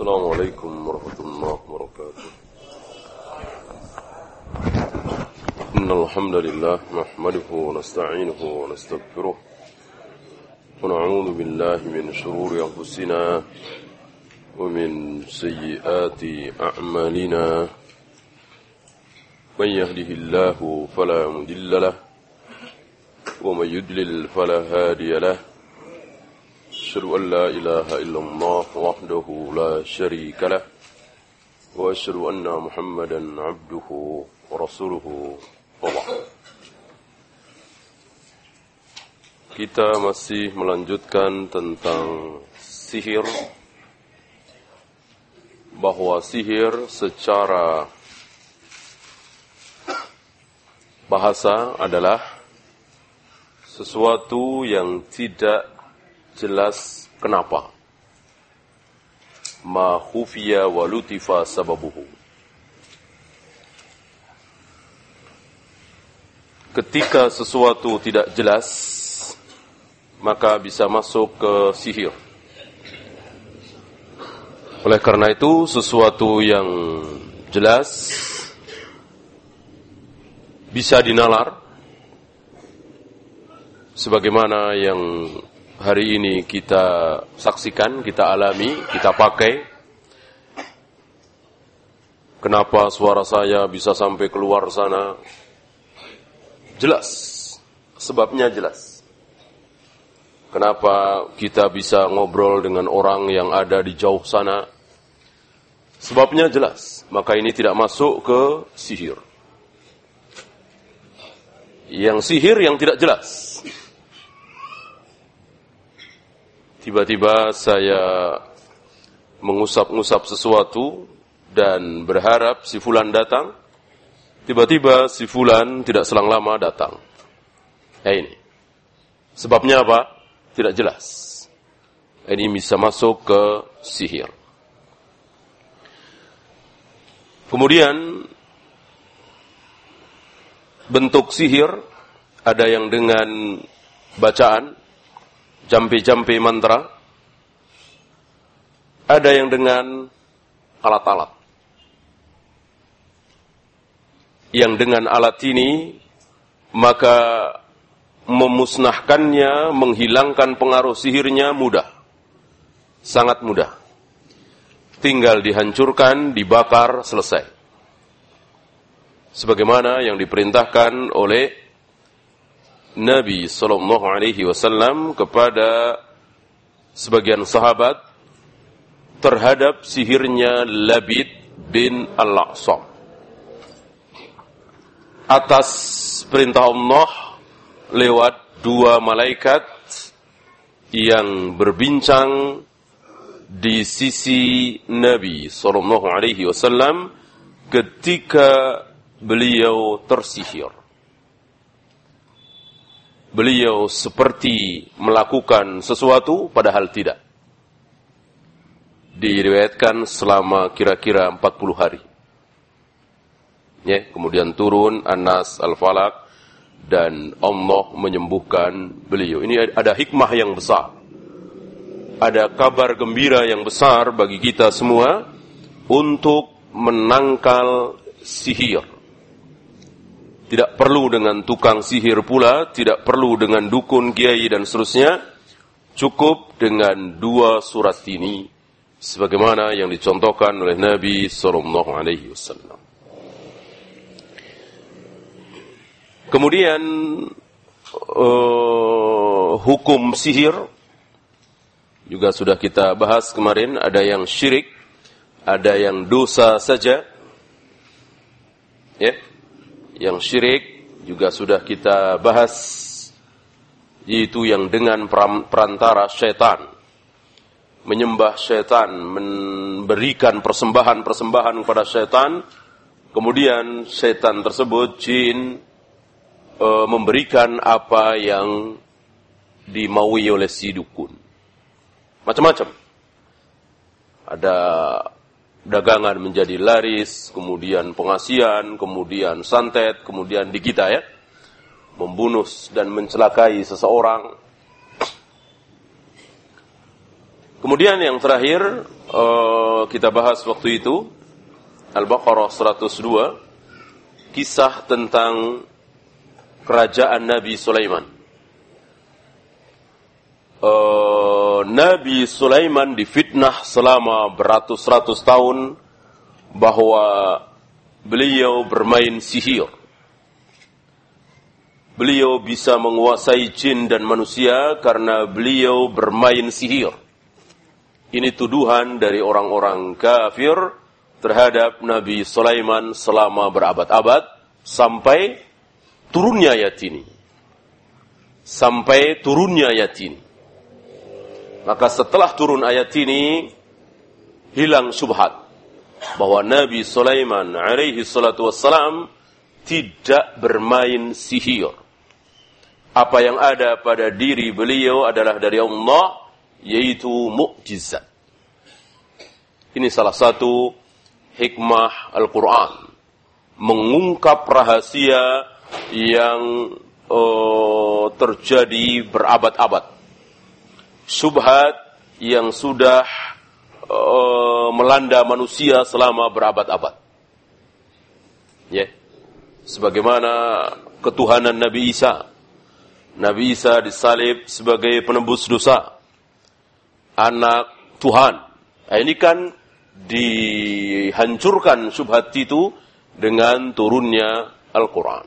السلام عليكم ورحمة الله وبركاته. إن الحمد لله نحمده ونستعينه ونستغفره ونعوذ بالله من شرور أنفسنا ومن سيئات أعمالنا. من يهده الله فلا مضل له ومن يضلل فلا هادي له. أشهد أن لا إله إلا الله وحده لا شريك له وأشهد أن محمدا عبده ورسوله. الله Kita masih melanjutkan tentang sihir. Bahwa sihir secara bahasa adalah sesuatu yang tidak jelas kenapa. Ma khufiya wa lutifa sababuhu. Ketika sesuatu tidak jelas, maka bisa masuk ke sihir. Oleh karena itu, sesuatu yang jelas bisa dinalar sebagaimana yang hari ini kita saksikan, kita alami, kita pakai. Kenapa suara saya bisa sampai keluar sana? Jelas. Sebabnya jelas. Kenapa kita bisa ngobrol dengan orang yang ada di jauh sana? Sebabnya jelas. Maka ini tidak masuk ke sihir. Yang sihir yang tidak jelas. Tiba-tiba saya mengusap-ngusap sesuatu dan berharap si fulan datang. Tiba-tiba si fulan tidak selang lama datang. Ya ini. Sebabnya apa? Tidak jelas. Ini bisa masuk ke sihir. Kemudian bentuk sihir ada yang dengan bacaan jampi-jampi mantra. Ada yang dengan alat-alat. Yang dengan alat ini maka memusnahkannya, menghilangkan pengaruh sihirnya mudah. Sangat mudah. Tinggal dihancurkan, dibakar, selesai. Sebagaimana yang diperintahkan oleh Nabi Sallallahu Alaihi Wasallam kepada sebagian sahabat terhadap sihirnya Labid bin Al-Aqsam. Atas perintah Allah lewat dua malaikat yang berbincang di sisi Nabi Sallallahu Alaihi Wasallam ketika beliau tersihir beliau seperti melakukan sesuatu padahal tidak. Diriwayatkan selama kira-kira 40 hari. Ya, kemudian turun Anas Al-Falak dan Allah menyembuhkan beliau. Ini ada hikmah yang besar. Ada kabar gembira yang besar bagi kita semua untuk menangkal sihir tidak perlu dengan tukang sihir pula, tidak perlu dengan dukun, kiai dan seterusnya. Cukup dengan dua surat ini sebagaimana yang dicontohkan oleh Nabi sallallahu alaihi wasallam. Kemudian uh, hukum sihir juga sudah kita bahas kemarin, ada yang syirik, ada yang dosa saja. Ya. Yeah yang syirik juga sudah kita bahas yaitu yang dengan perantara syaitan. Menyembah syaitan memberikan persembahan-persembahan kepada syaitan. Kemudian syaitan tersebut jin e, memberikan apa yang dimaui oleh si dukun. Macam-macam. Ada dagangan menjadi laris, kemudian pengasian, kemudian santet, kemudian di kita ya, membunuh dan mencelakai seseorang. Kemudian yang terakhir uh, kita bahas waktu itu Al-Baqarah 102 kisah tentang kerajaan Nabi Sulaiman. Uh, Nabi Sulaiman difitnah selama beratus-ratus tahun bahwa beliau bermain sihir. Beliau bisa menguasai jin dan manusia karena beliau bermain sihir. Ini tuduhan dari orang-orang kafir terhadap Nabi Sulaiman selama berabad-abad sampai turunnya ayat ini. Sampai turunnya ayat ini. Maka setelah turun ayat ini hilang subhat bahwa Nabi Sulaiman alaihi salatu wassalam tidak bermain sihir. Apa yang ada pada diri beliau adalah dari Allah yaitu mukjizat. Ini salah satu hikmah Al-Quran. Mengungkap rahasia yang uh, terjadi berabad-abad. Subhat yang sudah uh, melanda manusia selama berabad-abad. Ya. Yeah. Sebagaimana ketuhanan Nabi Isa. Nabi Isa disalib sebagai penembus dosa anak Tuhan. Nah, ini kan dihancurkan subhat itu dengan turunnya Al-Quran.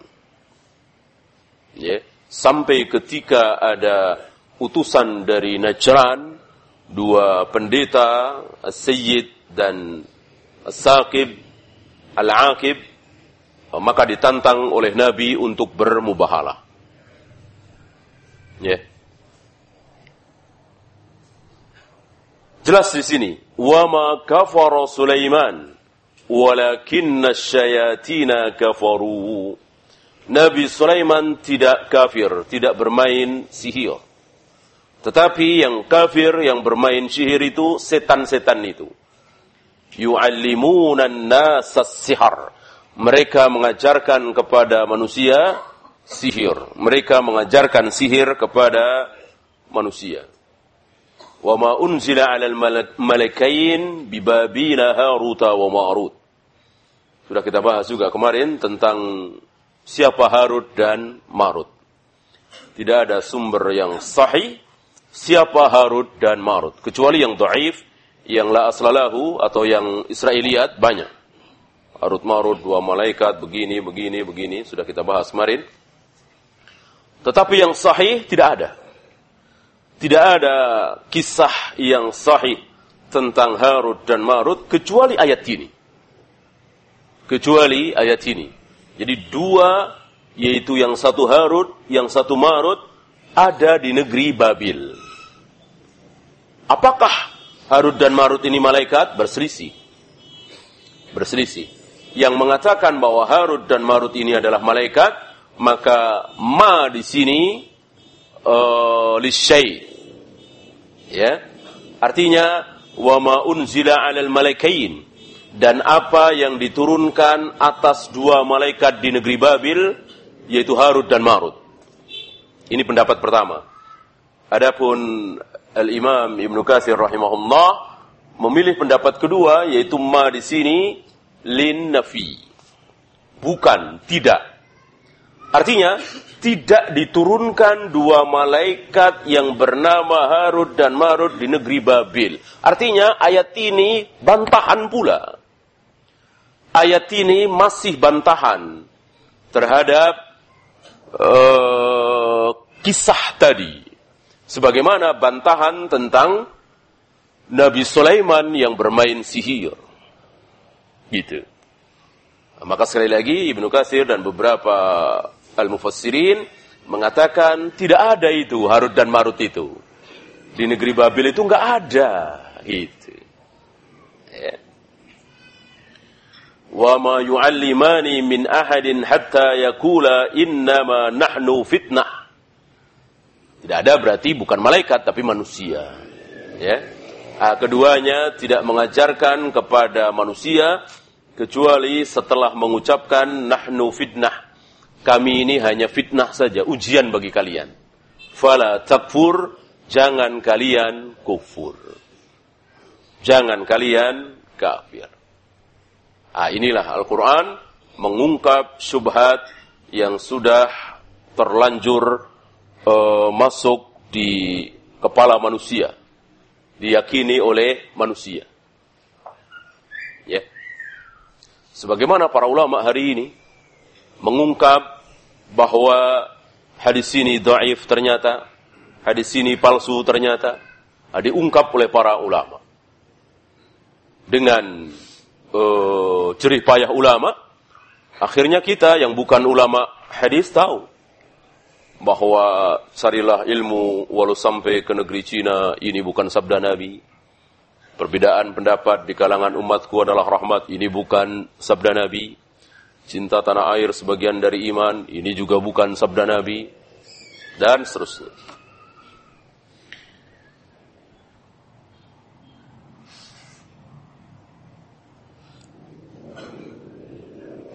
Ya. Sampai ketika ada utusan dari Najran, dua pendeta, Sayyid dan Saqib, Al-Aqib, maka ditantang oleh Nabi untuk bermubahalah. Ya. Jelas di sini, wa ma kafara Sulaiman walakinna syayatina kafaru. Nabi Sulaiman tidak kafir, tidak bermain sihir. Tetapi yang kafir, yang bermain sihir itu setan-setan itu. Yu'allimuna nasas sihar. Mereka mengajarkan kepada manusia sihir. Mereka mengajarkan sihir kepada manusia. wa ma unzila 'alal malakain bibabila Harut wa Marut. Sudah kita bahas juga kemarin tentang siapa Harut dan Marut. Tidak ada sumber yang sahih siapa Harut dan Marut kecuali yang dhaif, yang la aslalahu atau yang Israiliyat banyak. Harut Marut dua malaikat begini begini begini sudah kita bahas kemarin. Tetapi yang sahih tidak ada. Tidak ada kisah yang sahih tentang Harut dan Marut kecuali ayat ini. Kecuali ayat ini. Jadi dua, yaitu yang satu Harut, yang satu Marut, ada di negeri Babil. Apakah Harut dan Marut ini malaikat? Berselisih. Berselisih. Yang mengatakan bahwa Harut dan Marut ini adalah malaikat, maka ma di sini uh, lisyai Ya. Artinya wa ma unzila 'alal malaikain dan apa yang diturunkan atas dua malaikat di negeri Babil yaitu Harut dan Marut. Ini pendapat pertama. Adapun Al-Imam Ibnu Katsir rahimahullah memilih pendapat kedua yaitu ma di sini lin nafi. Bukan, tidak. Artinya tidak diturunkan dua malaikat yang bernama Harut dan Marut di negeri Babil. Artinya ayat ini bantahan pula. Ayat ini masih bantahan terhadap uh, kisah tadi. Sebagaimana bantahan tentang Nabi Sulaiman yang bermain sihir. Gitu. Maka sekali lagi Ibnu Katsir dan beberapa al-mufassirin mengatakan tidak ada itu Harut dan Marut itu. Di negeri Babil itu enggak ada gitu. Ya. Wa ma yu'allimani min ahadin hatta yakula innama nahnu fitnah. Tidak ada berarti bukan malaikat tapi manusia. Ya. Nah, keduanya tidak mengajarkan kepada manusia kecuali setelah mengucapkan nahnu fitnah kami ini hanya fitnah saja, ujian bagi kalian. Fala takfur, jangan kalian kufur. Jangan kalian kafir. Ah, inilah Al-Quran mengungkap syubhat yang sudah terlanjur uh, masuk di kepala manusia, diyakini oleh manusia. Ya. Sebagaimana para ulama hari ini mengungkap bahwa hadis ini dhaif ternyata, hadis ini palsu ternyata, diungkap oleh para ulama. Dengan uh, jerih payah ulama, akhirnya kita yang bukan ulama hadis tahu bahwa carilah ilmu walau sampai ke negeri Cina ini bukan sabda Nabi. Perbedaan pendapat di kalangan umatku adalah rahmat, ini bukan sabda Nabi. Cinta tanah air sebagian dari iman, ini juga bukan sabda Nabi. Dan seterusnya.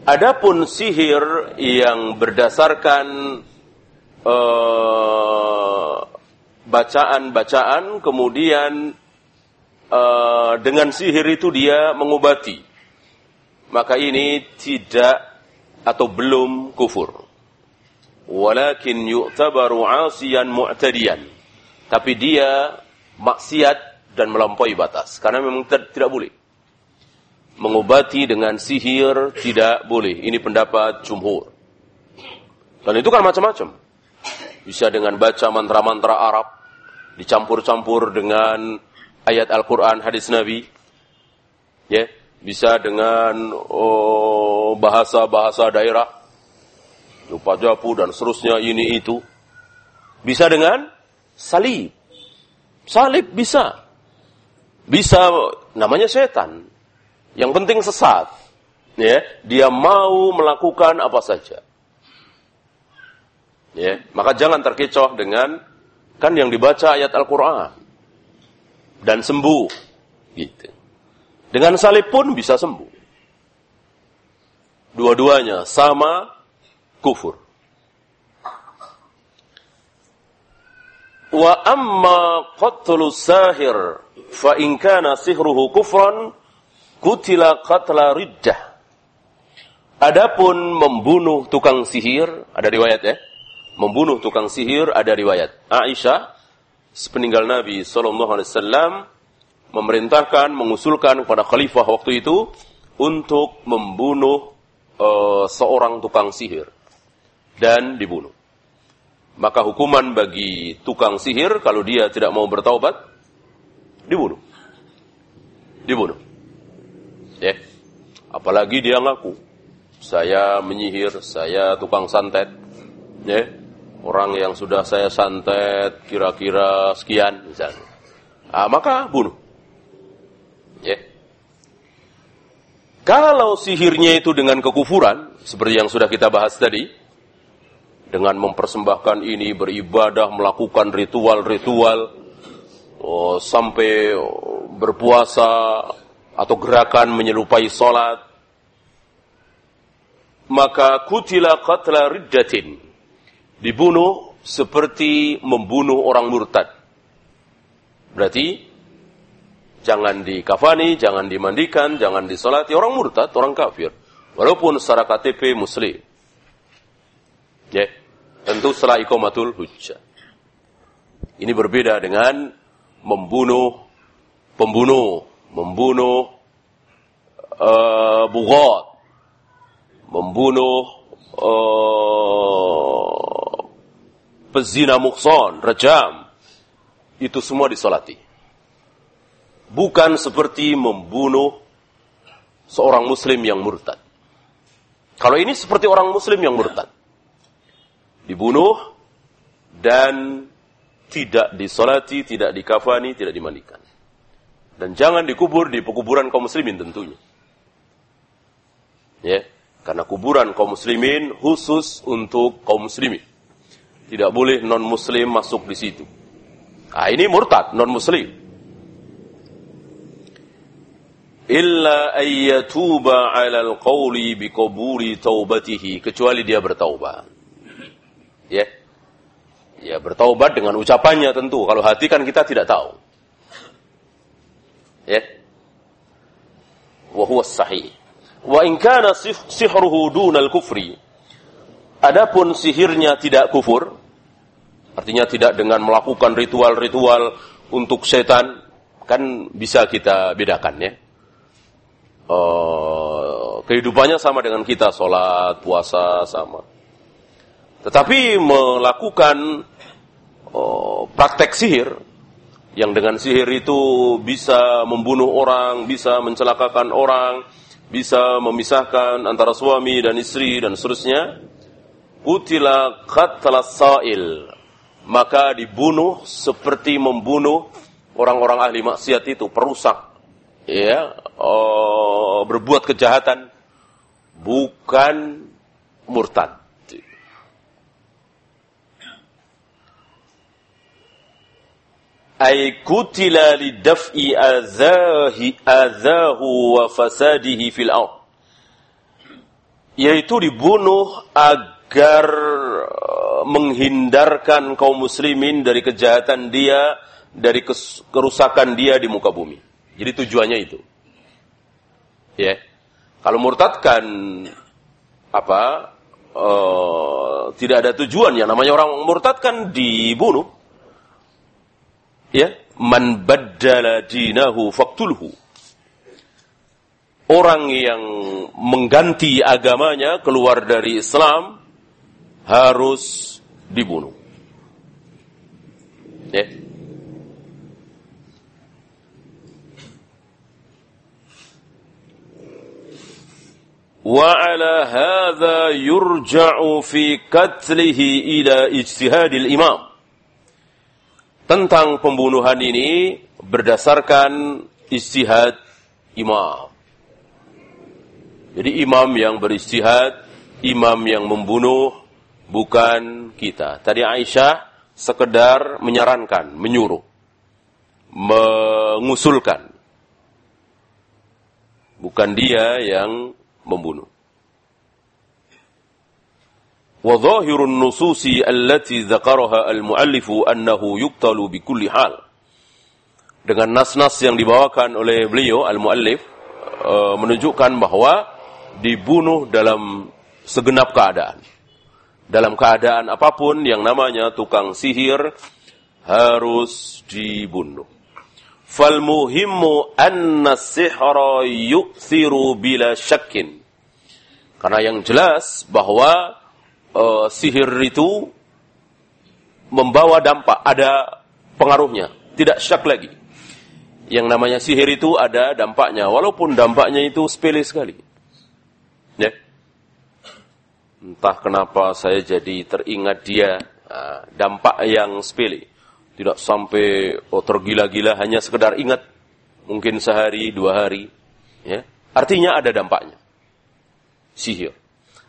Adapun sihir yang berdasarkan Eh, bacaan-bacaan, kemudian uh, dengan sihir itu dia mengobati. Maka ini tidak atau belum kufur. Walakin yu'tabaru asiyan mu'tadiyan. Tapi dia maksiat dan melampaui batas. Karena memang tidak boleh. Mengobati dengan sihir tidak boleh. Ini pendapat jumhur. Dan itu kan macam-macam bisa dengan baca mantra-mantra Arab, dicampur-campur dengan ayat Al-Quran, hadis Nabi, ya, bisa dengan oh, bahasa-bahasa daerah, lupa japu dan seterusnya ini itu, bisa dengan salib, salib bisa, bisa namanya setan, yang penting sesat, ya, dia mau melakukan apa saja. Ya, maka jangan terkecoh dengan kan yang dibaca ayat Al-Qur'an dan sembuh gitu. Dengan salib pun bisa sembuh. Dua-duanya sama kufur. Wa amma qatlu sahir fa in kana sihruhu kufran kutila qatla riddah. Adapun membunuh tukang sihir, ada riwayat ya, membunuh tukang sihir ada riwayat. Aisyah sepeninggal Nabi sallallahu alaihi wasallam memerintahkan mengusulkan kepada khalifah waktu itu untuk membunuh uh, seorang tukang sihir dan dibunuh. Maka hukuman bagi tukang sihir kalau dia tidak mau bertaubat dibunuh. Dibunuh. Ya. Apalagi dia ngaku saya menyihir, saya tukang santet. Ya orang yang sudah saya santet kira-kira sekian misalnya. Ah, maka bunuh. Ya. Kalau sihirnya itu dengan kekufuran, seperti yang sudah kita bahas tadi, dengan mempersembahkan ini, beribadah, melakukan ritual-ritual, oh, sampai berpuasa, atau gerakan menyerupai sholat, maka kutila qatla riddatin, dibunuh seperti membunuh orang murtad. Berarti jangan dikafani, jangan dimandikan, jangan disolati orang murtad, orang kafir. Walaupun secara KTP muslim. Ya, tentu setelah ikomatul hujjah. Ini berbeda dengan membunuh pembunuh, membunuh uh, bugot, membunuh uh, pezina mukson, rejam, itu semua disolati. Bukan seperti membunuh seorang muslim yang murtad. Kalau ini seperti orang muslim yang murtad. Dibunuh dan tidak disolati, tidak dikafani, tidak dimandikan. Dan jangan dikubur di pekuburan kaum muslimin tentunya. Ya, karena kuburan kaum muslimin khusus untuk kaum muslimin. Tidak boleh non-muslim masuk di situ. Ah ini murtad, non-muslim. Illa ayyatuba 'ala al-qawli biqabuli taubatihi, kecuali dia bertaubat. Ya. Ya, bertaubat dengan ucapannya tentu. Kalau hati kan kita tidak tahu. Ya. wa huwa sahih. Wa in kana sihruhu dunal kufri. Adapun sihirnya tidak kufur, artinya tidak dengan melakukan ritual-ritual untuk setan, kan bisa kita bedakan ya. Uh, kehidupannya sama dengan kita, sholat, puasa, sama. Tetapi melakukan uh, praktek sihir, yang dengan sihir itu bisa membunuh orang, bisa mencelakakan orang, bisa memisahkan antara suami dan istri dan seterusnya. Utila qatla sa'il. Maka dibunuh seperti membunuh orang-orang ahli maksiat itu, perusak. Ya, oh, berbuat kejahatan bukan murtad. ay kutila lidaf'i azahi azahu wa fasadihi fil ard yaitu dibunuh agar uh, menghindarkan kaum muslimin dari kejahatan dia dari kerusakan dia di muka bumi. Jadi tujuannya itu. Ya. Kalau murtad kan apa uh, tidak ada tujuan. Ya namanya orang murtad kan dibunuh. Ya. Man baddala dinahu faktulhu orang yang mengganti agamanya keluar dari Islam harus dibunuh ya وعلى هذا يرجع في قتله إلى اجتهاد الإمام tentang pembunuhan ini berdasarkan istihad imam. Jadi imam yang beristihad, imam yang membunuh, bukan kita. Tadi Aisyah sekedar menyarankan, menyuruh, mengusulkan. Bukan dia yang membunuh. وظاهر النصوص التي ذكرها المؤلف أنه يقتل بكل حال dengan nas-nas yang dibawakan oleh beliau al-muallif uh, menunjukkan bahwa dibunuh dalam segenap keadaan. dalam keadaan apa pun yang namanya tukang sihir harus dibunuh. Fal muhimmu anna sihra yu'thiru bila syakkin. Karena yang jelas bahwa uh, sihir itu membawa dampak, ada pengaruhnya, tidak syak lagi. Yang namanya sihir itu ada dampaknya, walaupun dampaknya itu sepele sekali. Ya. Entah kenapa saya jadi teringat dia, nah, dampak yang sepele. Tidak sampai oh, tergila-gila hanya sekedar ingat, mungkin sehari, dua hari. Ya. Artinya ada dampaknya. Sihir.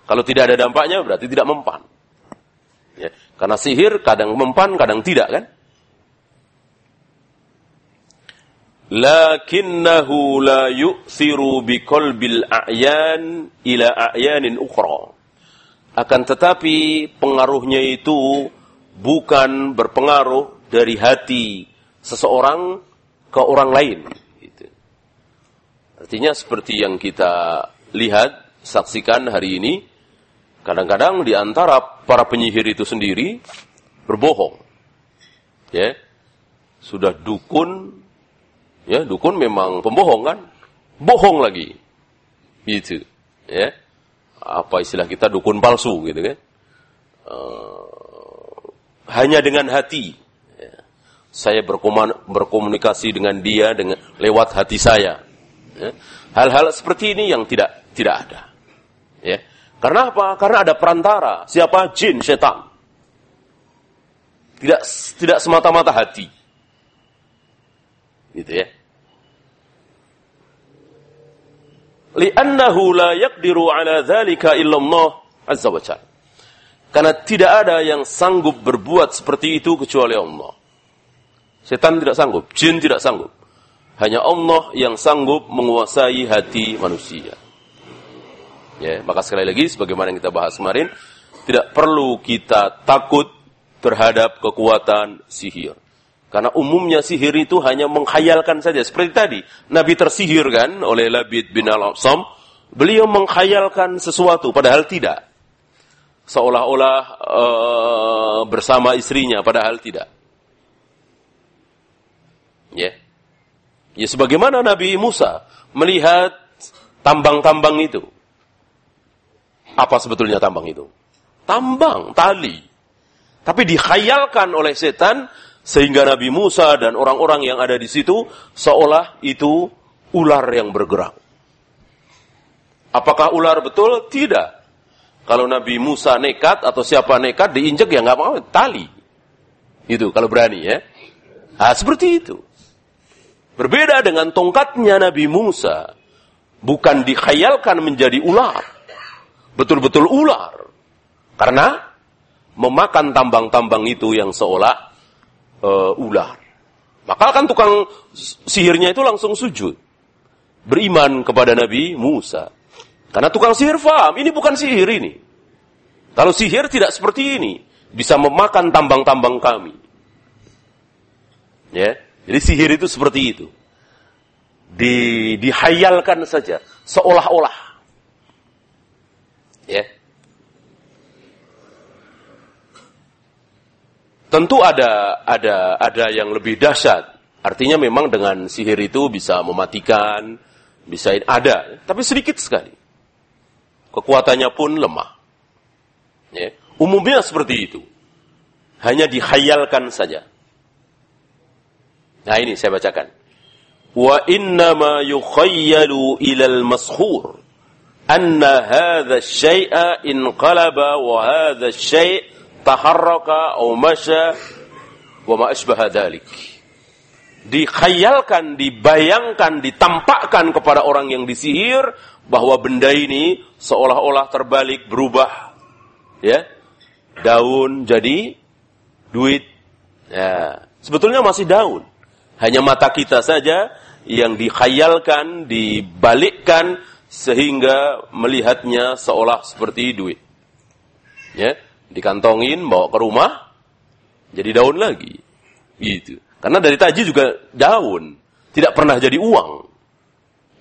Kalau tidak ada dampaknya berarti tidak mempan. Ya. Karena sihir kadang mempan, kadang tidak kan? Lakinnahu la yu'thiru biqalbil a'yan ila a'yanin ukhra. Akan tetapi pengaruhnya itu bukan berpengaruh dari hati seseorang ke orang lain. Gitu. Artinya seperti yang kita lihat, saksikan hari ini, Kadang-kadang di antara para penyihir itu sendiri berbohong. Ya. Sudah dukun ya, dukun memang pembohong kan? Bohong lagi. Gitu. Ya. Apa istilah kita dukun palsu gitu kan? Uh, hanya dengan hati. Ya. Saya berkomunikasi dengan dia dengan lewat hati saya. Ya. Hal-hal seperti ini yang tidak tidak ada. Ya. Karena apa? Karena ada perantara. Siapa? Jin, setan. Tidak tidak semata-mata hati. Gitu ya. Li'annahu la yaqdiru ala dzalika illallah azza wa. Karena tidak ada yang sanggup berbuat seperti itu kecuali Allah. Setan tidak sanggup, jin tidak sanggup. Hanya Allah yang sanggup menguasai hati manusia. Ya, maka sekali lagi sebagaimana yang kita bahas kemarin, tidak perlu kita takut terhadap kekuatan sihir. Karena umumnya sihir itu hanya menghayalkan saja. Seperti tadi, Nabi tersihir kan oleh Labid bin Al-Aqsam. Beliau menghayalkan sesuatu, padahal tidak. Seolah-olah uh, bersama istrinya, padahal tidak. Ya. Ya sebagaimana Nabi Musa melihat tambang-tambang itu. Apa sebetulnya tambang itu? Tambang, tali. Tapi dikhayalkan oleh setan sehingga Nabi Musa dan orang-orang yang ada di situ seolah itu ular yang bergerak. Apakah ular betul? Tidak. Kalau Nabi Musa nekat atau siapa nekat diinjek ya nggak mau tali. Itu kalau berani ya. Nah, seperti itu. Berbeda dengan tongkatnya Nabi Musa. Bukan dikhayalkan menjadi ular. Betul-betul ular. Karena memakan tambang-tambang itu yang seolah uh, ular. Maka kan tukang sihirnya itu langsung sujud. Beriman kepada Nabi Musa. Karena tukang sihir faham, ini bukan sihir ini. Kalau sihir tidak seperti ini. Bisa memakan tambang-tambang kami. Ya, Jadi sihir itu seperti itu. Di, dihayalkan saja. Seolah-olah. Ya. Tentu ada ada ada yang lebih dahsyat. Artinya memang dengan sihir itu bisa mematikan, bisa ada, tapi sedikit sekali. Kekuatannya pun lemah. Ya. Umumnya seperti itu. Hanya dihayalkan saja. Nah ini saya bacakan. Wa innama yukhayyalu ilal maskhur anna hadha syai'a inqalaba wa hadha taharraka atau masya wa ma asbaha dhalik. Dikhayalkan, dibayangkan, ditampakkan kepada orang yang disihir bahwa benda ini seolah-olah terbalik berubah ya. Daun jadi duit. Ya, sebetulnya masih daun. Hanya mata kita saja yang dikhayalkan, dibalikkan sehingga melihatnya seolah seperti duit. Ya dikantongin, bawa ke rumah, jadi daun lagi. Gitu. Karena dari taji juga daun, tidak pernah jadi uang.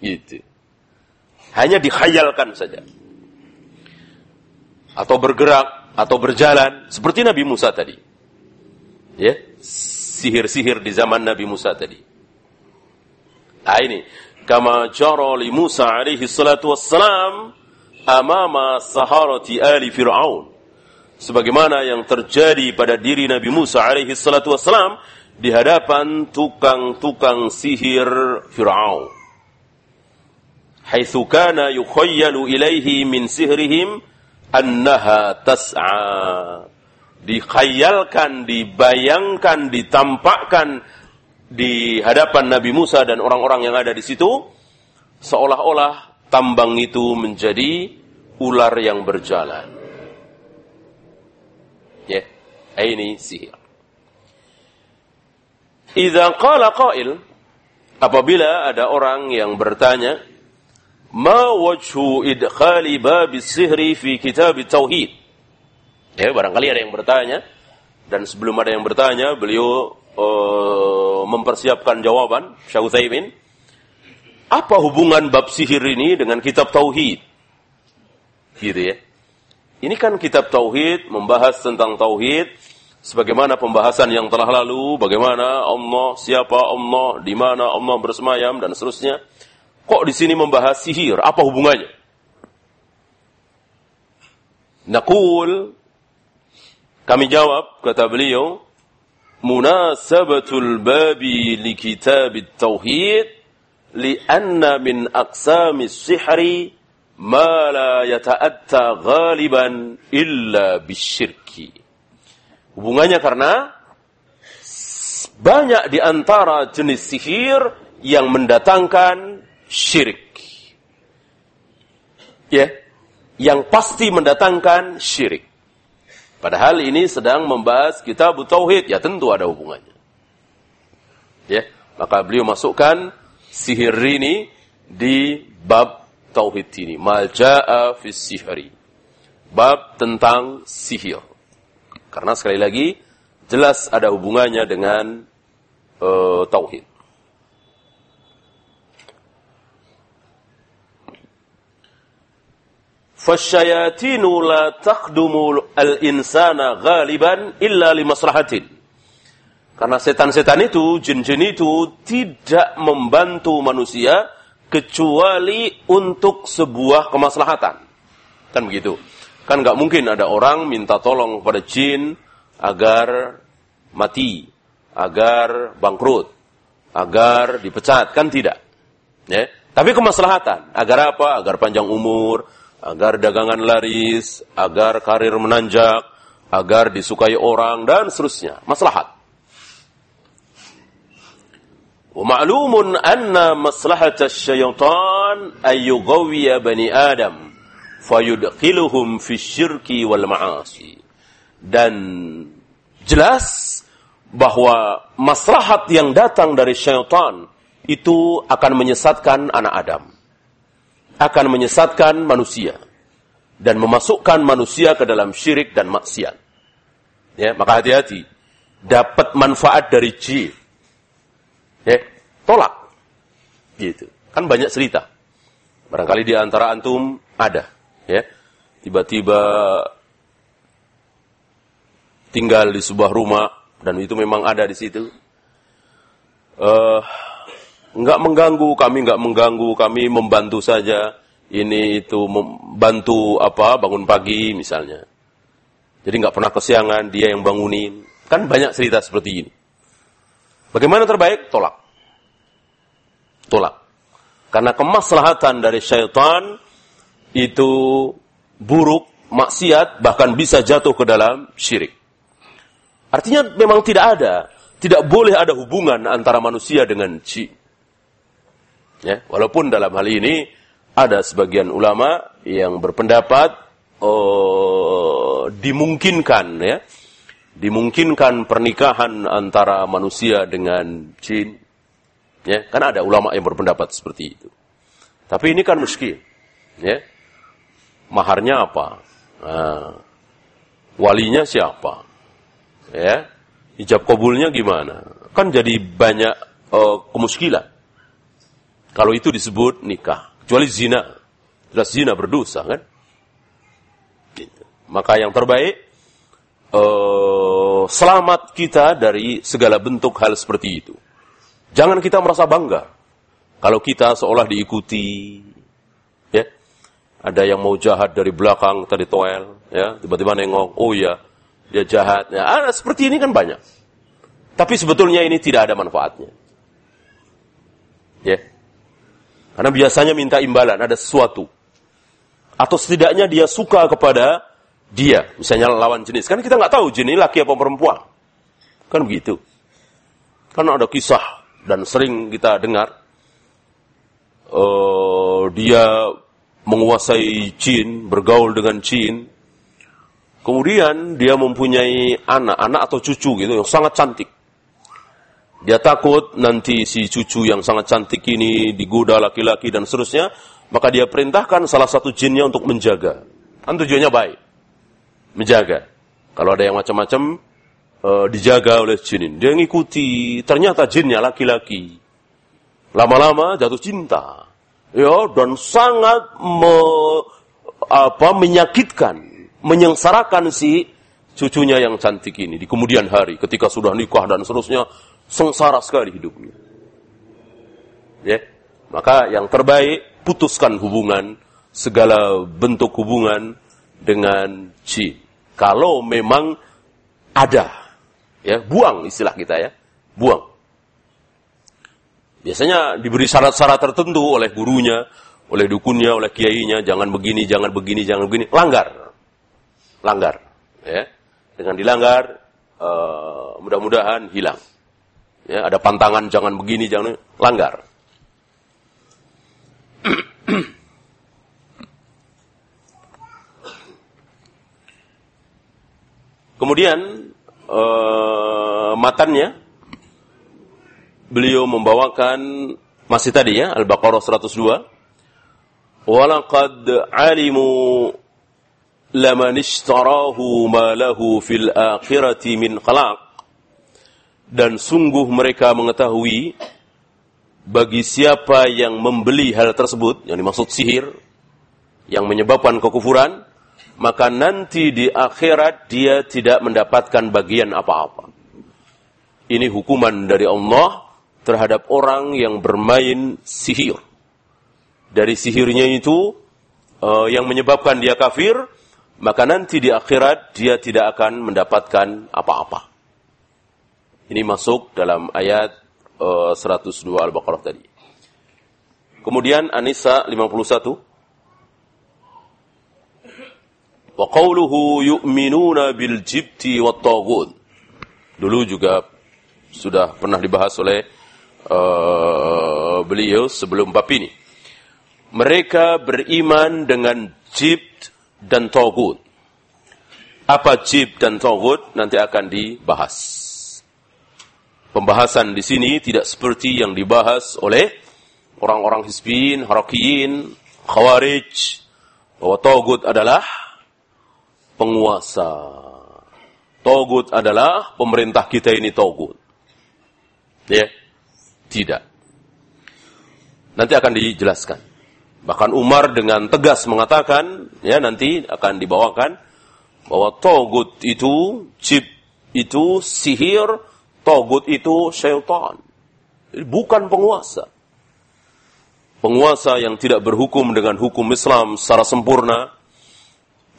Gitu. Hanya dikhayalkan saja. Atau bergerak, atau berjalan, seperti Nabi Musa tadi. Ya, sihir-sihir di zaman Nabi Musa tadi. Nah ini, kama jara li Musa alaihi salatu wassalam amama saharati ali Fir'aun sebagaimana yang terjadi pada diri Nabi Musa alaihi salatu wassalam di hadapan tukang-tukang sihir Fir'aun. Haitsu kana yukhayyalu ilaihi min sihrihim annaha tas'a. Dikhayalkan, dibayangkan, ditampakkan di hadapan Nabi Musa dan orang-orang yang ada di situ seolah-olah tambang itu menjadi ular yang berjalan. Ini sihir. Idza qala qail apabila ada orang yang bertanya ma wajhu idkhali bab sihri fi kitab tauhid ya barangkali ada yang bertanya dan sebelum ada yang bertanya beliau uh, mempersiapkan jawaban Syauthaimin apa hubungan bab sihir ini dengan kitab tauhid? Gitu ya. Ini kan kitab tauhid membahas tentang tauhid sebagaimana pembahasan yang telah lalu, bagaimana Allah, siapa Allah, di mana Allah bersemayam dan seterusnya. Kok di sini membahas sihir? Apa hubungannya? Nakul kami jawab kata beliau munasabatul babi li kitab tauhid lianna min aqsamis sihri ma la yata'atta ghaliban illa bisyirki. Hubungannya karena banyak di antara jenis sihir yang mendatangkan syirik. Ya, yang pasti mendatangkan syirik. Padahal ini sedang membahas kitab tauhid, ya tentu ada hubungannya. Ya, maka beliau masukkan sihir ini di bab tauhid ini. Malja'a fi sihri. Bab tentang sihir. Karena sekali lagi jelas ada hubungannya dengan uh, tauhid. La takhdumu al-insana ghaliban illa limaslahatin. Karena setan-setan itu, jin-jin itu tidak membantu manusia kecuali untuk sebuah kemaslahatan. Kan begitu. Kan nggak mungkin ada orang minta tolong kepada jin agar mati, agar bangkrut, agar dipecat, kan tidak. Ya. Tapi kemaslahatan, agar apa? Agar panjang umur, agar dagangan laris, agar karir menanjak, agar disukai orang dan seterusnya. Maslahat. ومعلوم أن مصلحة الشيطان أن يغوي بني آدم Fayudqiluhum fi syirki wal ma'asi. Dan jelas bahwa maslahat yang datang dari syaitan itu akan menyesatkan anak Adam. Akan menyesatkan manusia. Dan memasukkan manusia ke dalam syirik dan maksiat. Ya, maka hati-hati. Dapat manfaat dari jin. Ya, tolak. Gitu. Kan banyak cerita. Barangkali di antara antum ada ya. Tiba-tiba tinggal di sebuah rumah dan itu memang ada di situ. Uh, nggak mengganggu, kami nggak mengganggu, kami membantu saja. Ini itu membantu apa bangun pagi misalnya. Jadi nggak pernah kesiangan, dia yang bangunin. Kan banyak cerita seperti ini. Bagaimana terbaik? Tolak. Tolak. Karena kemaslahatan dari syaitan itu buruk, maksiat, bahkan bisa jatuh ke dalam syirik. Artinya memang tidak ada, tidak boleh ada hubungan antara manusia dengan jin. Ya, walaupun dalam hal ini ada sebagian ulama yang berpendapat oh, dimungkinkan ya dimungkinkan pernikahan antara manusia dengan jin. Ya, kan ada ulama yang berpendapat seperti itu. Tapi ini kan muskil. Ya. Maharnya apa? Nah, walinya siapa? Ya. Hijab kabulnya gimana? Kan jadi banyak uh, kemuskilan. Kalau itu disebut nikah. Kecuali zina. Jelas zina berdosa kan? Gitu. Maka yang terbaik uh, selamat kita dari segala bentuk hal seperti itu. Jangan kita merasa bangga kalau kita seolah diikuti. Ada yang mau jahat dari belakang tadi toel, ya tiba-tiba nengok, oh ya dia jahat. Ya, ada seperti ini kan banyak. Tapi sebetulnya ini tidak ada manfaatnya. Ya. Karena biasanya minta imbalan, ada sesuatu. Atau setidaknya dia suka kepada dia, misalnya lawan jenis. Kan kita nggak tahu jenis laki apa perempuan. Kan begitu. Karena ada kisah dan sering kita dengar uh, dia menguasai jin, bergaul dengan jin. Kemudian dia mempunyai anak, anak atau cucu gitu yang sangat cantik. Dia takut nanti si cucu yang sangat cantik ini digoda laki-laki dan seterusnya, maka dia perintahkan salah satu jinnya untuk menjaga. Kan tujuannya baik menjaga. Kalau ada yang macam-macam uh, dijaga oleh jin ini. Dia ngikuti, ternyata jinnya laki-laki. Lama-lama jatuh cinta. Ya, dan sangat me, apa menyakitkan, menyengsarakan si cucunya yang cantik ini di kemudian hari ketika sudah nikah dan seterusnya sengsara sekali hidupnya. Ya. Maka yang terbaik putuskan hubungan segala bentuk hubungan dengan jin. Kalau memang ada, ya buang istilah kita ya, buang. Biasanya diberi syarat-syarat tertentu oleh gurunya, oleh dukunnya, oleh kiainya, jangan begini, jangan begini, jangan begini, langgar, langgar, ya. Dengan dilanggar, uh, mudah-mudahan hilang. Ya, ada pantangan jangan begini, jangan langgar. Kemudian uh, matannya beliau membawakan masih tadi ya Al-Baqarah 102 Walaqad alimu laman ishtarahu ma lahu fil akhirati min khalaq dan sungguh mereka mengetahui bagi siapa yang membeli hal tersebut, yang dimaksud sihir, yang menyebabkan kekufuran, maka nanti di akhirat dia tidak mendapatkan bagian apa-apa. Ini hukuman dari Allah terhadap orang yang bermain sihir. Dari sihirnya itu uh, yang menyebabkan dia kafir, maka nanti di akhirat dia tidak akan mendapatkan apa-apa. Ini masuk dalam ayat uh, eh, 102 Al-Baqarah tadi. Kemudian Anisa 51. Wa qawluhu yu'minuna bil jibti. Dulu juga sudah pernah dibahas oleh uh, beliau sebelum bab ini. Mereka beriman dengan jibt dan togut. Apa jibt dan togut nanti akan dibahas pembahasan di sini tidak seperti yang dibahas oleh orang-orang hisbin, harakiyin, khawarij, bahwa togut adalah penguasa. Togut adalah pemerintah kita ini togut. Ya, tidak. Nanti akan dijelaskan. Bahkan Umar dengan tegas mengatakan, ya nanti akan dibawakan bahwa togut itu, chip itu, sihir, Togut itu syaitan. Bukan penguasa. Penguasa yang tidak berhukum dengan hukum Islam secara sempurna,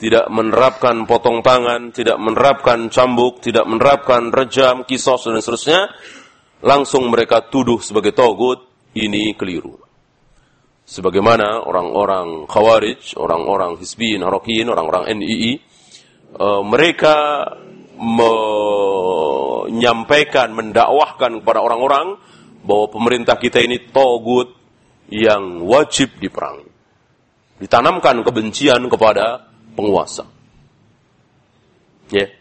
tidak menerapkan potong tangan, tidak menerapkan cambuk, tidak menerapkan rejam, kisos, dan seterusnya, langsung mereka tuduh sebagai togut, ini keliru. Sebagaimana orang-orang khawarij, orang-orang hisbin, harokin, orang-orang NII, uh, mereka menyampaikan, mendakwahkan kepada orang-orang bahwa pemerintah kita ini togut yang wajib diperangi. Ditanamkan kebencian kepada penguasa. Ya. Yeah.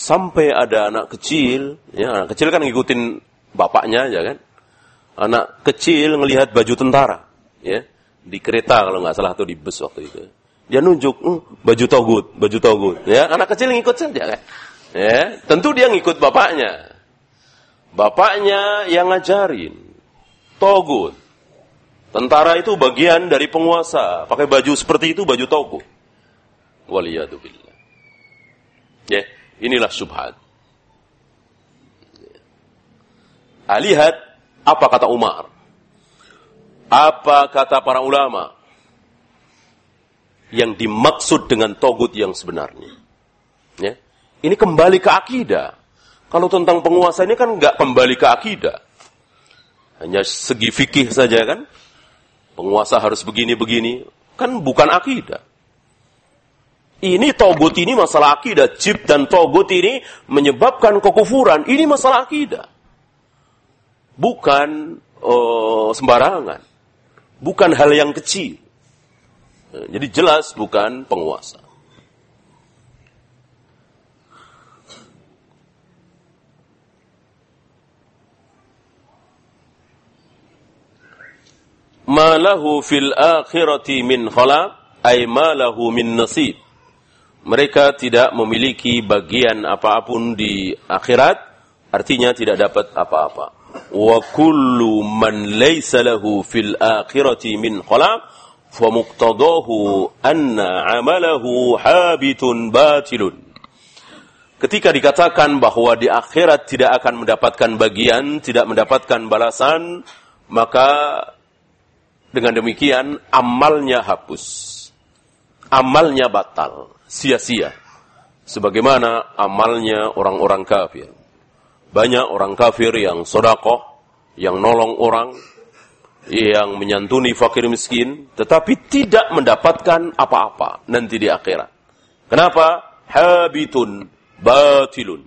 Sampai ada anak kecil, ya anak kecil kan ngikutin bapaknya aja kan. Anak kecil ngelihat baju tentara, ya di kereta kalau nggak salah atau di bus waktu itu. Dia nunjuk hmm, baju togut, baju togut. Ya, anak kecil ngikut saja kan. Ya, tentu dia ngikut bapaknya. Bapaknya yang ngajarin. Togut. Tentara itu bagian dari penguasa. Pakai baju seperti itu baju togut. Waliyadubillah. Ya, inilah subhat. Alihat apa kata Umar? Apa kata para ulama? yang dimaksud dengan togut yang sebenarnya. Ya. Ini kembali ke akidah. Kalau tentang penguasa ini kan nggak kembali ke akidah. Hanya segi fikih saja kan. Penguasa harus begini-begini. Kan bukan akidah. Ini togut ini masalah akidah. Jib dan togut ini menyebabkan kekufuran. Ini masalah akidah. Bukan uh, sembarangan. Bukan hal yang kecil. Jadi jelas bukan penguasa. Malahu fil akhirati min khalaq ay malahu min nasib mereka tidak memiliki bagian apa pun di akhirat, artinya tidak dapat apa-apa. Wa kullu man laysa lahu fil akhirati min khalaq fa muqtadahu anna amalahu habitun batilun. Ketika dikatakan bahwa di akhirat tidak akan mendapatkan bagian, tidak mendapatkan balasan, maka dengan demikian amalnya hapus. Amalnya batal sia-sia. Sebagaimana amalnya orang-orang kafir. Banyak orang kafir yang sodakoh, yang nolong orang, yang menyantuni fakir miskin, tetapi tidak mendapatkan apa-apa nanti di akhirat. Kenapa? Habitun batilun.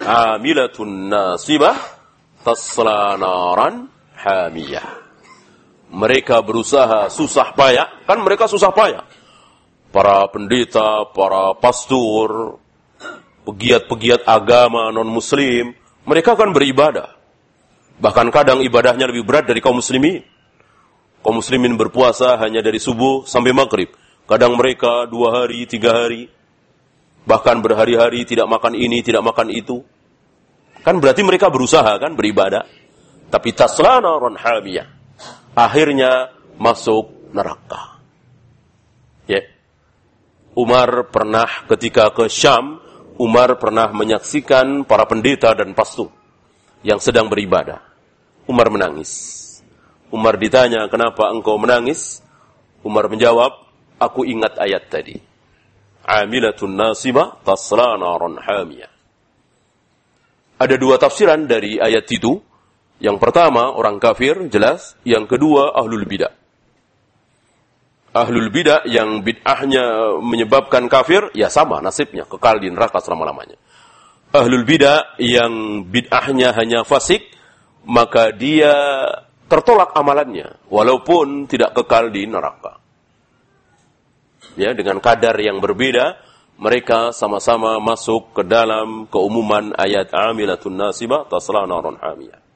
Amilatun nasibah tasla naran hamiyah. Mereka berusaha susah payah, kan mereka susah payah. Para pendeta, para pastor, pegiat-pegiat agama non-muslim, mereka akan beribadah Bahkan kadang ibadahnya lebih berat dari kaum muslimin. Kaum muslimin berpuasa hanya dari subuh sampai maghrib. Kadang mereka dua hari, tiga hari. Bahkan berhari-hari tidak makan ini, tidak makan itu. Kan berarti mereka berusaha kan beribadah. Tapi tasla naran hamiyah. Akhirnya masuk neraka. Umar pernah ketika ke Syam, Umar pernah menyaksikan para pendeta dan pastor yang sedang beribadah. Umar menangis. Umar ditanya, kenapa engkau menangis? Umar menjawab, aku ingat ayat tadi. Amilatun nasibah tasla naran hamiyah. Ada dua tafsiran dari ayat itu. Yang pertama, orang kafir, jelas. Yang kedua, ahlul bidah. Ahlul bidah yang bid'ahnya menyebabkan kafir, ya sama nasibnya, kekal di neraka selama-lamanya. Ahlul bidah yang bid'ahnya hanya fasik, maka dia tertolak amalannya, walaupun tidak kekal di neraka. Ya, dengan kadar yang berbeda, mereka sama-sama masuk ke dalam keumuman ayat amilatun nasibah tasla narun hamiyah.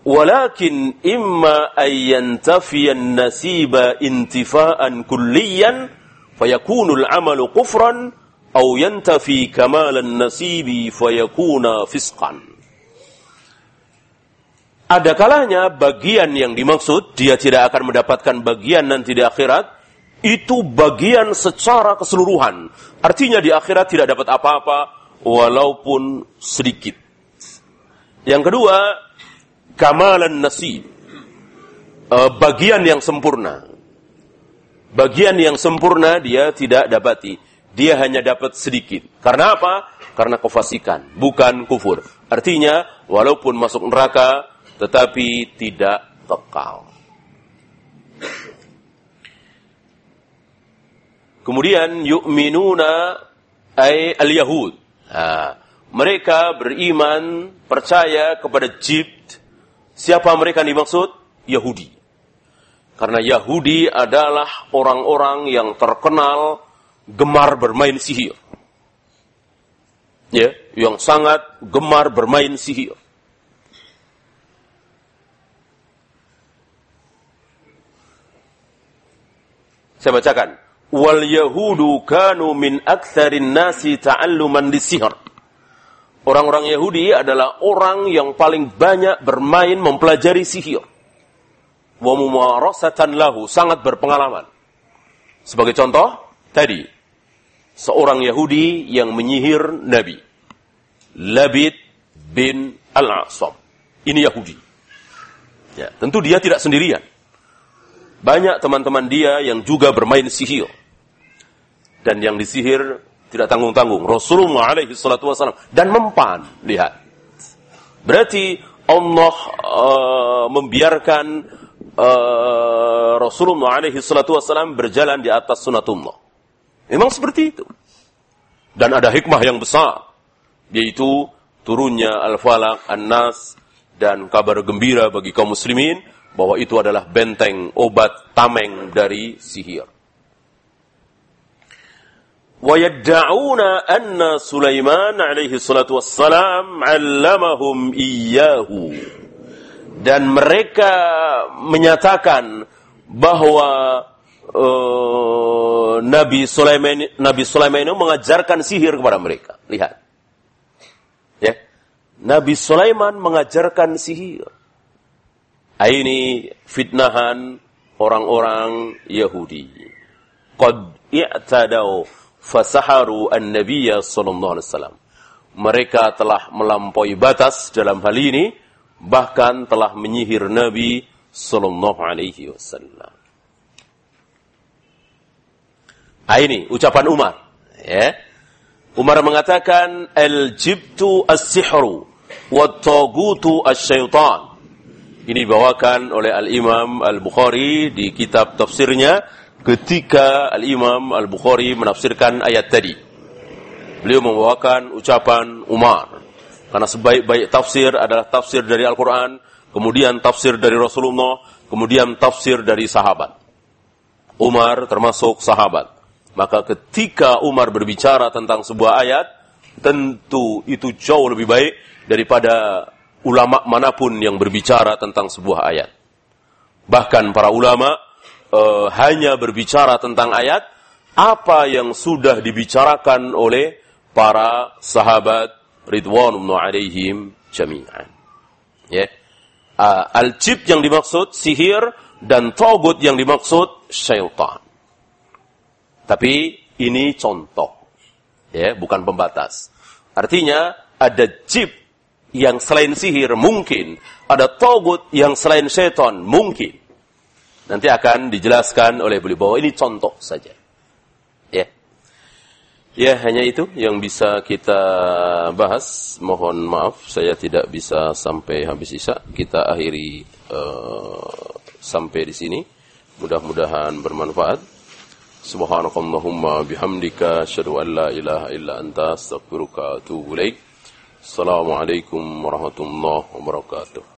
Walakin imma ayyantafiyan nasiba intifa'an kulliyan fayakunul amalu kufran au yantafi kamalan nasibi fayakuna fisqan. Ada kalanya bagian yang dimaksud dia tidak akan mendapatkan bagian nanti di akhirat itu bagian secara keseluruhan. Artinya di akhirat tidak dapat apa-apa walaupun sedikit. Yang kedua, kamalan nasib. Uh, bagian yang sempurna. Bagian yang sempurna dia tidak dapati. Dia hanya dapat sedikit. Karena apa? Karena kefasikan, bukan kufur. Artinya, walaupun masuk neraka, tetapi tidak kekal. Kemudian yu'minuna ay al-yahud. Mereka beriman, percaya kepada jibt. Siapa mereka dimaksud? Yahudi. Karena Yahudi adalah orang-orang yang terkenal gemar bermain sihir. Ya, yang sangat gemar bermain sihir. Saya bacakan wal yahudu kanu min aktsarin nasi ta'alluman disihir. Orang-orang Yahudi adalah orang yang paling banyak bermain mempelajari sihir. Wa mumarasatan lahu, sangat berpengalaman. Sebagai contoh, tadi seorang Yahudi yang menyihir Nabi. Labid bin Al-Asam. Ini Yahudi. Ya, tentu dia tidak sendirian. Banyak teman-teman dia yang juga bermain sihir dan yang disihir tidak tanggung-tanggung. Rasulullah alaihi salatu wasallam dan mempan. Lihat. Berarti Allah uh, membiarkan uh, Rasulullah alaihi salatu wasallam berjalan di atas sunatullah. Memang seperti itu. Dan ada hikmah yang besar yaitu turunnya Al-Falaq, An-Nas dan kabar gembira bagi kaum muslimin bahwa itu adalah benteng obat tameng dari sihir. ويدعون أن سليمان عليه الصلاة والسلام علمهم إياه dan mereka menyatakan bahwa uh, Nabi Sulaiman Nabi Sulaiman itu mengajarkan sihir kepada mereka. Lihat. Ya. Nabi Sulaiman mengajarkan sihir. Ini fitnahan orang-orang Yahudi. Qad i'tadau fasaharu an-nabiyya sallallahu alaihi wasallam. Mereka telah melampaui batas dalam hal ini bahkan telah menyihir Nabi sallallahu alaihi wasallam. Ah, ini ucapan Umar, ya. Umar mengatakan al-jibtu as-sihru wa tagutu as-syaitan. Ini dibawakan oleh Al-Imam Al-Bukhari di kitab tafsirnya ketika Al-Imam Al-Bukhari menafsirkan ayat tadi. Beliau membawakan ucapan Umar. Karena sebaik-baik tafsir adalah tafsir dari Al-Quran, kemudian tafsir dari Rasulullah, kemudian tafsir dari sahabat. Umar termasuk sahabat. Maka ketika Umar berbicara tentang sebuah ayat, tentu itu jauh lebih baik daripada ulama mana pun yang berbicara tentang sebuah ayat. Bahkan para ulama uh, hanya berbicara tentang ayat, apa yang sudah dibicarakan oleh para sahabat ridwanullah alaihim jami'an. Ya. Uh, al-jib yang dimaksud sihir dan togut yang dimaksud syaitan. Tapi ini contoh. Ya, bukan pembatas. Artinya ada jib yang selain sihir mungkin, ada togut yang selain syaitan mungkin. Nanti akan dijelaskan oleh beliau bahwa ini contoh saja. Ya. Ya, hanya itu yang bisa kita bahas. Mohon maaf saya tidak bisa sampai habis Isya. Kita akhiri uh, sampai di sini. Mudah-mudahan bermanfaat. Subhanakallahumma bihamdika asyhadu an la ilaha illa anta astaghfiruka wa atubu. Assalamualaikum warahmatullahi wabarakatuh.